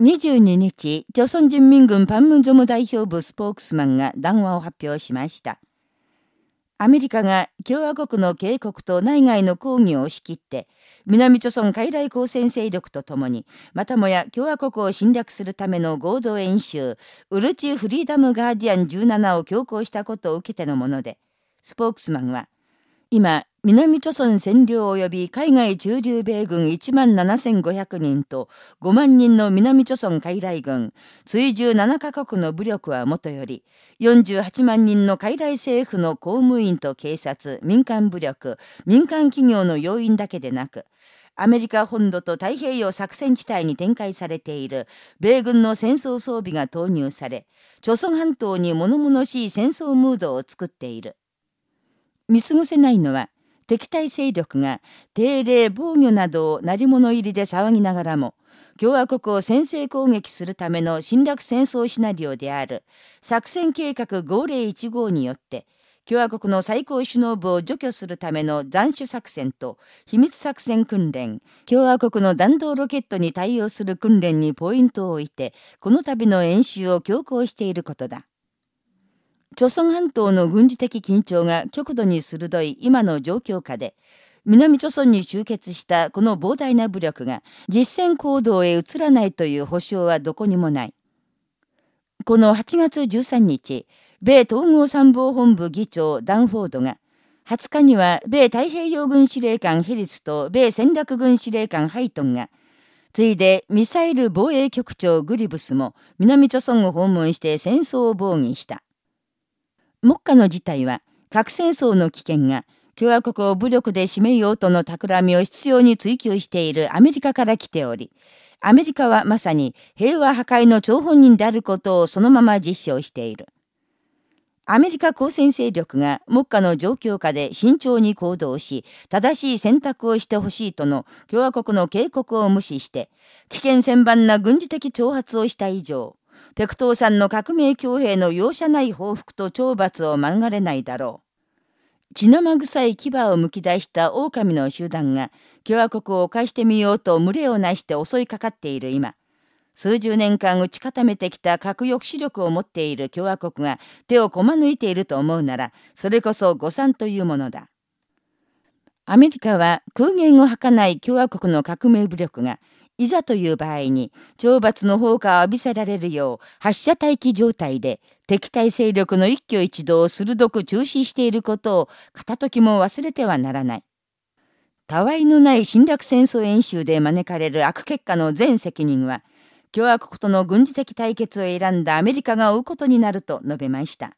22日、朝鮮人民軍パンムンゾム代表部スポークスマンが談話を発表しました。アメリカが共和国の警告と内外の抗議を押し切って、南朝鮮海来交戦勢力とともに、またもや共和国を侵略するための合同演習、ウルチフリーダムガーディアン17を強行したことを受けてのもので、スポークスマンは、今、南朝鮮占領及び海外駐留米軍1万7500人と5万人の南朝鮮海来軍、追従7カ国の武力はもとより、48万人の海来政府の公務員と警察、民間武力、民間企業の要員だけでなく、アメリカ本土と太平洋作戦地帯に展開されている米軍の戦争装備が投入され、朝鮮半島に物々しい戦争ムードを作っている。見過ごせないのは、敵対勢力が定例防御などを鳴り物入りで騒ぎながらも、共和国を先制攻撃するための侵略戦争シナリオである作戦計画号令1号によって、共和国の最高首脳部を除去するための斬首作戦と秘密作戦訓練、共和国の弾道ロケットに対応する訓練にポイントを置いて、この度の演習を強行していることだ。朝鮮半島の軍事的緊張が極度に鋭い今の状況下で、南朝鮮に集結したこの膨大な武力が実戦行動へ移らないという保証はどこにもない。この8月13日、米統合参謀本部議長ダンフォードが、20日には米太平洋軍司令官ヘリスと米戦略軍司令官ハイトンが、ついでミサイル防衛局長グリブスも南朝鮮を訪問して戦争を防御した。目下の事態は、核戦争の危険が、共和国を武力で締めようとの企みを必要に追求しているアメリカから来ており、アメリカはまさに平和破壊の張本人であることをそのまま実証している。アメリカ交戦勢力が目下の状況下で慎重に行動し、正しい選択をしてほしいとの共和国の警告を無視して、危険千万な軍事的挑発をした以上、ペクトーさんの革命強兵の容赦ない報復と懲罰を免れないだろう。血生臭い牙をむき出した狼の集団が共和国を犯してみようと群れをなして襲いかかっている今、数十年間打ち固めてきた核抑止力を持っている共和国が手をこま抜いていると思うなら、それこそ誤算というものだ。アメリカは空言を吐かない共和国の革命武力がいざという場合に、懲罰の放火を浴びせられるよう、発射待機状態で、敵対勢力の一挙一動を鋭く中止していることを、片時も忘れてはならない。たわいのない侵略戦争演習で招かれる悪結果の全責任は、共和国との軍事的対決を選んだアメリカが負うことになると述べました。